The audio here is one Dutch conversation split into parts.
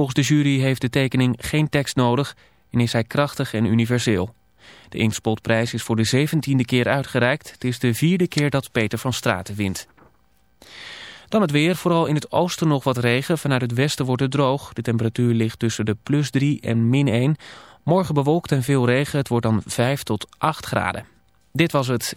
Volgens de jury heeft de tekening geen tekst nodig en is hij krachtig en universeel. De Inkspotprijs is voor de zeventiende keer uitgereikt. Het is de vierde keer dat Peter van Straten wint. Dan het weer, vooral in het oosten nog wat regen. Vanuit het westen wordt het droog. De temperatuur ligt tussen de plus 3 en min 1. Morgen bewolkt en veel regen. Het wordt dan 5 tot 8 graden. Dit was het.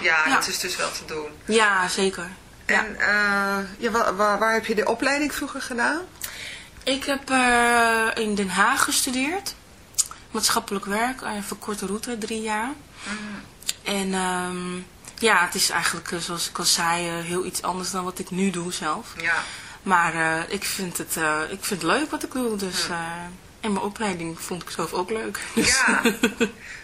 Ja, Ja. dat is dus wel te doen. Ja, zeker. Ja. En eh, ja, wa- wa- waar, heb je de opleiding vroeger gedaan? Ik heb eh, in Den Haag gestudeerd. Maatschappelijk werk, een verkorte route, drie jaar. En ehm, ja, het is eigenlijk, eh, zoals ik al zei, eh, heel iets anders dan wat ik nu doe zelf. Ja. Maar eh, ik, vind het, eh, ik vind het leuk wat ik doe. Dus, eh, en mijn opleiding vond ik zelf ook leuk. Dus, Ja.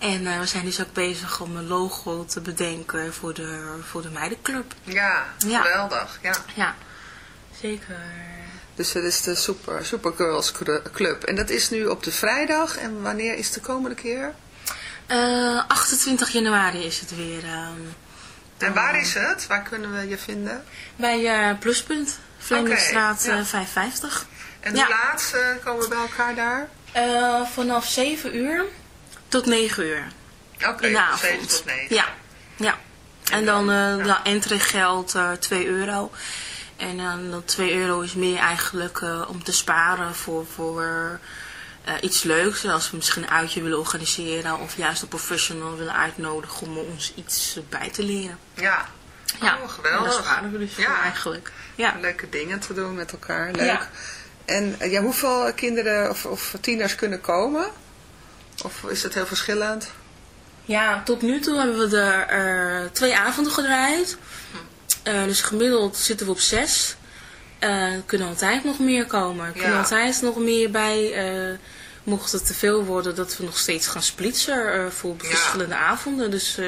En eh, we zijn dus ook bezig om een logo te bedenken voor de, voor de meidenclub. Ja, Ja. geweldig. Ja. Ja, zeker. Dus dat is de Super, Supergirls Club. En dat is nu op de vrijdag. En wanneer is de komende keer? Eh, 28 januari is het weer. ehm, En waar is het? Waar kunnen we je vinden? bij eh, Pluspunt, Vlemingstraat Oké, ja. eh, 550. En Ja. hoe laat eh, komen we bij elkaar daar? Eh, vanaf 7 uur tot 9 uur Oké, in de avond. 7 tot 9. Ja, ja. En dan eh de entreegeld eh 2 euro. En dan dat 2 euro is meer eigenlijk eh, om te sparen voor, voor iets leuks. Als we misschien een uitje willen organiseren of juist een professional willen uitnodigen om ons iets bij te leren. Ja. Ja, Oh, geweldig. En daar sparen we dus voor Ja. eigenlijk. Ja. Leuke dingen te doen met elkaar. Leuk. Ja. En ja, hoeveel kinderen of, of tieners kunnen komen? Of is het heel verschillend? Ja, tot nu toe hebben we er eh, twee avonden gedraaid. Eh, dus gemiddeld zitten we op zes. Eh, er kunnen altijd nog meer komen. Er kunnen Ja. altijd nog meer bij. eh, mocht het te veel worden, dat we nog steeds gaan splitsen eh, voor Ja. verschillende avonden. Dus eh,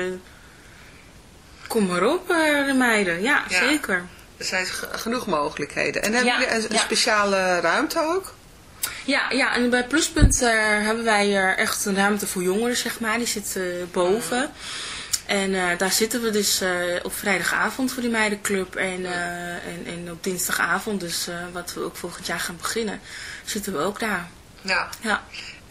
kom maar op, eh, de meiden. Ja, Ja. zeker. Er zijn ge- genoeg mogelijkheden. En hebben jullie een, speciale ruimte ook? Ja, ja, en bij Pluspunt eh, hebben wij eh, echt een ruimte voor jongeren, zeg maar. Die zit eh, boven. En daar zitten we dus op vrijdagavond voor die meidenclub. En, en, en op dinsdagavond, dus wat we ook volgend jaar gaan beginnen, zitten we ook daar. Ja. Ja.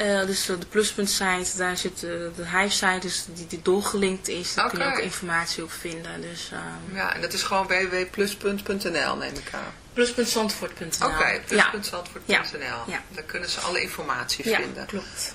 eh, eh, dus de pluspunt site, daar zit eh, de hive site, dus die, die doorgelinkt is. Daar kun je ook informatie op vinden. Dus ehm Ja, en dat is gewoon www.pluspunt.nl neem ik aan. Oké, plus.zandvoort.nl. Ja. Ja. Daar kunnen ze alle informatie ja, vinden. klopt.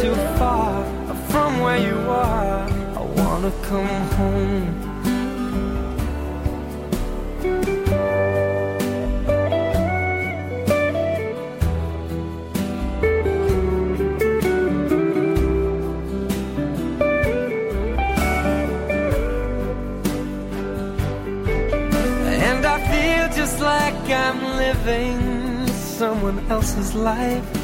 Too far from where you are. I wanna come home. And I feel just like I'm living someone else's life.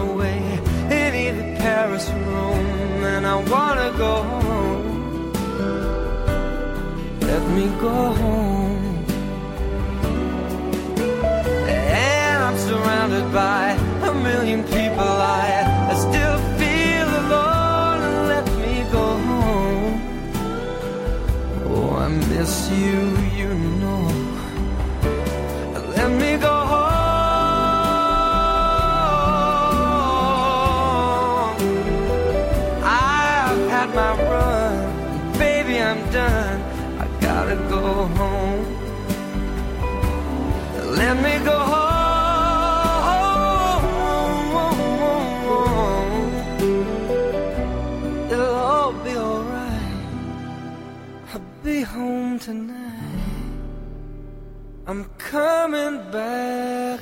Paris and I wanna go home. Let me go home. And I'm surrounded by a million people. I, I still feel alone. Let me go home. Oh, I miss you, coming back.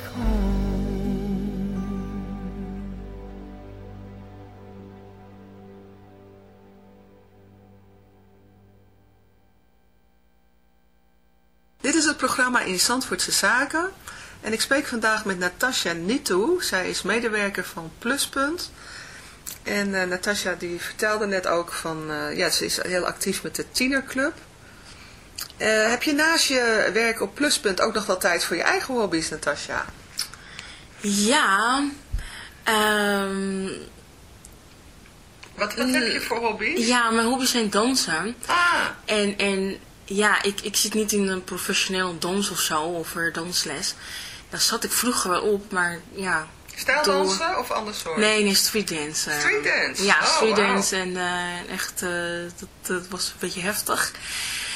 Dit is het programma in Zandvoortse Zaken. En ik spreek vandaag met Natasja Nitou. Zij is medewerker van Pluspunt. En eh Natasja die vertelde net ook van... eh, ja, ze is heel actief met de tienerclub. Eh, heb je naast je werk op Pluspunt ook nog wel tijd voor je eigen hobby's, Natasja? Ja, ehm, Wat, wat heb je voor hobby's? ja, mijn hobby's zijn dansen. Ah, En, en ja, ik, ik zit niet in een professioneel dans of zo, of er dansles. Daar zat ik vroeger wel op, maar ja. stijldansen of ander soort? Nee, nee, streetdance. Streetdance? Ja, Oh, streetdance en eh, echt, eh, dat, dat was een beetje heftig.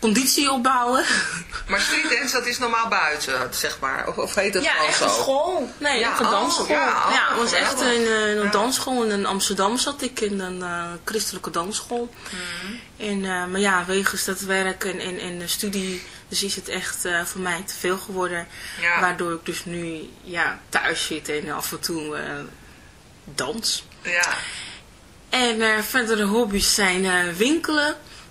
conditie opbouwen. Maar streetdance, dat is normaal buiten, zeg maar. Of, of heet dat ja, echt zo? een school. Nee, Ja, echt een oh, dansschool. ja, Ja, oh, het was echt een, eh, een Ja. dansschool. In Amsterdam zat ik in een eh, christelijke dansschool. Mhm. En, eh, maar ja, wegens dat werk en, en, en de studie, dus is het echt voor mij te veel geworden. Ja. Waardoor ik dus nu ja, thuis zit en af en toe dans. Ja. En verdere hobby's zijn winkelen.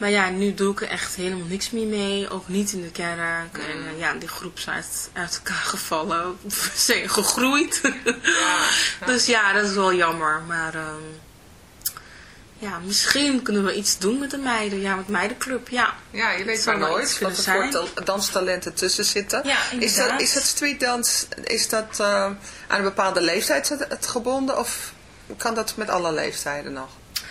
maar ja, nu doe ik er echt helemaal niks meer mee. Ook niet in de kerk. En eh, ja, die groep is uit, uit elkaar gevallen. We zijn gegroeid. dus ja, dat is wel jammer. Maar ehm, ja, misschien kunnen we iets doen met de meiden. Ja, met meidenclub, ja. Ja, je weet maar nooit wat er kunnen voor ta- danstalenten tussen zitten. Ja, is, dat, is dat streetdans, is dat eh, aan een bepaalde leeftijd het gebonden of kan dat met alle leeftijden nog?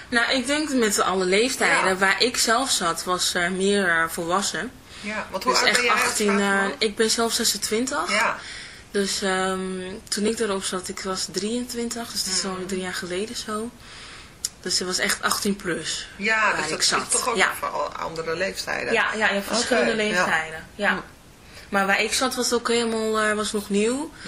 Nou, ik denk met alle leeftijden. Ja. Waar ik zelf zat, was meer eh, volwassen. Ja, want hoe Dus oud echt ben jij? 18, Vraag eh, ik ben zelf 26. ja, Dus ehm, toen ik erop zat, ik was 23, dus dat is Mhm. al drie jaar geleden zo. Dus het was echt 18 plus. Ja, dus ik dat zat. toch ook ja. voor andere leeftijden. Ja, ja, hebt verschillende ja. leeftijden. Ja. Maar waar ik zat was ook helemaal eh, was nog nieuw. Hm.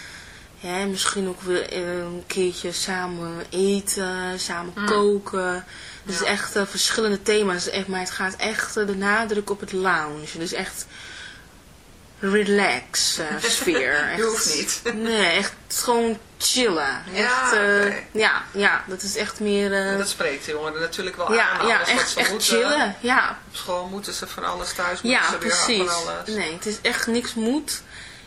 ja, misschien ook weer een keertje samen eten, samen koken. Dus Ja. echt eh, verschillende thema's. Echt, maar het gaat echt eh, de nadruk op het lounge. Dus echt relax eh, sfeer. Je Echt- hoeft niet. Nee, echt gewoon chillen. Ja, echt, eh, ja, ja, dat is echt meer... eh, Dat spreekt de jongeren natuurlijk wel ja, aan. ja, alles wat echt, ze echt moeten. chillen. Ja, Op school moeten ze van alles, thuis moeten ja, ze weer precies. van alles. Nee, het is echt niks moet.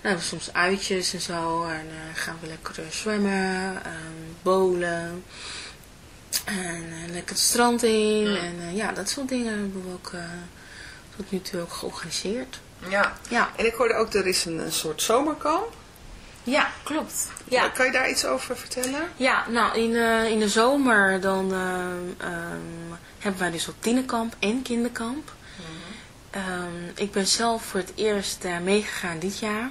we soms uitjes en zo. En eh, gaan we lekker eh, zwemmen, bowlen. En eh, lekker het strand in. En ja, dat soort dingen hebben we ook tot nu toe ook georganiseerd. Ja. Ja. En ik hoorde ook, er is een, een soort zomerkamp. Ja, klopt. Ja. Kan je daar iets over vertellen? Ja, nou in, in de zomer dan ehm, ehm, hebben wij dus ook tienerkamp en kinderkamp. Ehm, ik ben zelf voor het eerst daar meegegaan dit jaar.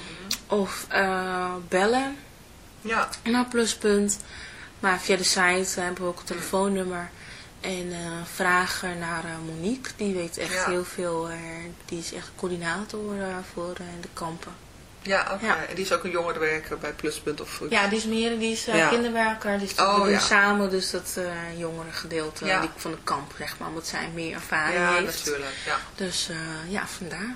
Of eh, bellen Ja. naar pluspunt. Maar via de site eh, hebben we ook een telefoonnummer. En eh, vragen naar Monique. Die weet echt Ja. heel veel. die is echt coördinator voor de kampen. Ja, oké. Ja. En die is ook een jongerenwerker bij Pluspunt of Ja, die is meer, die is Ja. kinderwerker. Dus Oh, we doen samen dus dat jongere gedeelte die, van de kamp, zeg maar. Omdat zij meer ervaring Ja, heeft. natuurlijk. Ja. Dus eh, ja, vandaar.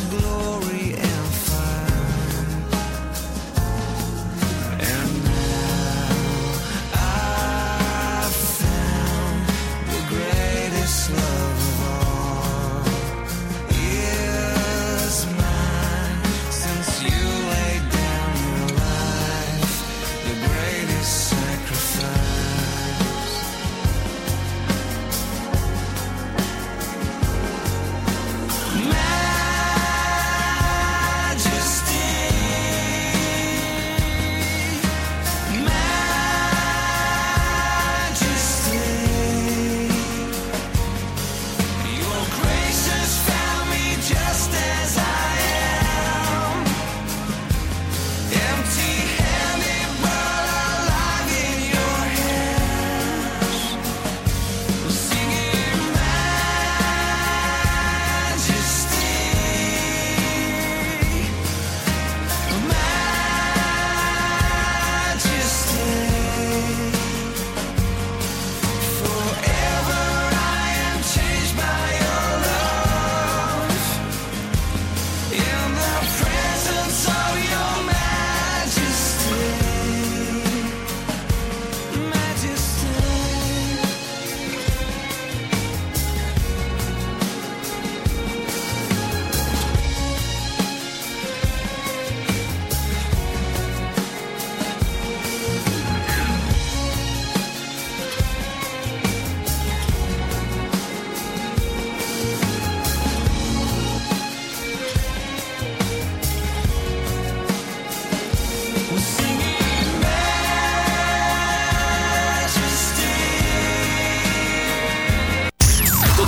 Glory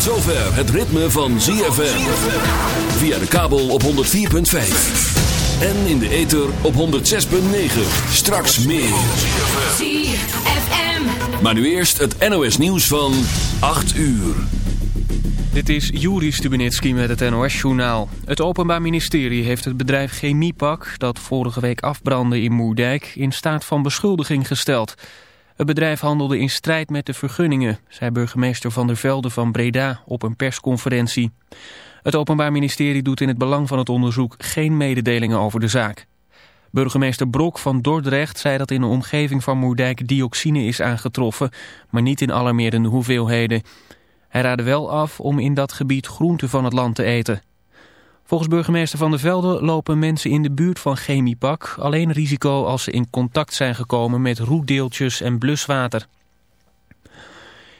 zover het ritme van ZFM. Via de kabel op 104.5. En in de ether op 106.9. Straks meer. ZFM. Maar nu eerst het NOS nieuws van 8 uur. Dit is Juri Stubenitski met het NOS-journaal. Het Openbaar Ministerie heeft het bedrijf Chemiepak... dat vorige week afbrandde in Moerdijk... in staat van beschuldiging gesteld. Het bedrijf handelde in strijd met de vergunningen... zei burgemeester Van der Velde van Breda op een persconferentie. Het Openbaar Ministerie doet in het belang van het onderzoek... geen mededelingen over de zaak. Burgemeester Brok van Dordrecht zei dat in de omgeving van Moerdijk dioxine is aangetroffen... maar niet in alarmerende hoeveelheden... Hij raadde wel af om in dat gebied groenten van het land te eten. Volgens burgemeester Van der Velde lopen mensen in de buurt van Chemiepak alleen risico als ze in contact zijn gekomen met roetdeeltjes en bluswater.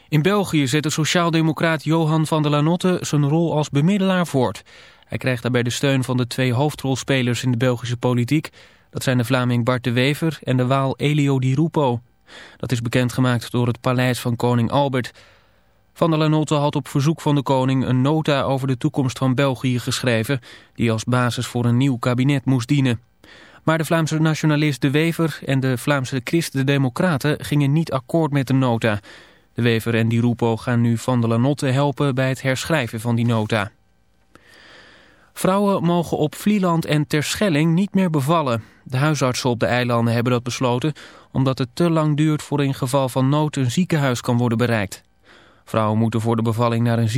In België zet de sociaaldemocraat Johan van der Lanotte zijn rol als bemiddelaar voort. Hij krijgt daarbij de steun van de twee hoofdrolspelers in de Belgische politiek. Dat zijn de Vlaming Bart de Wever en de Waal Elio Di Rupo. Dat is bekendgemaakt door het paleis van koning Albert... Van der Lanotte had op verzoek van de koning een nota over de toekomst van België geschreven... die als basis voor een nieuw kabinet moest dienen. Maar de Vlaamse nationalist De Wever en de Vlaamse Christen-Democraten gingen niet akkoord met de nota. De Wever en Di Rupo gaan nu Van der Lanotte helpen bij het herschrijven van die nota. Vrouwen mogen op Vlieland en Terschelling niet meer bevallen. De huisartsen op de eilanden hebben dat besloten... omdat het te lang duurt voor in geval van nood een ziekenhuis kan worden bereikt. Vrouwen moeten voor de bevalling naar een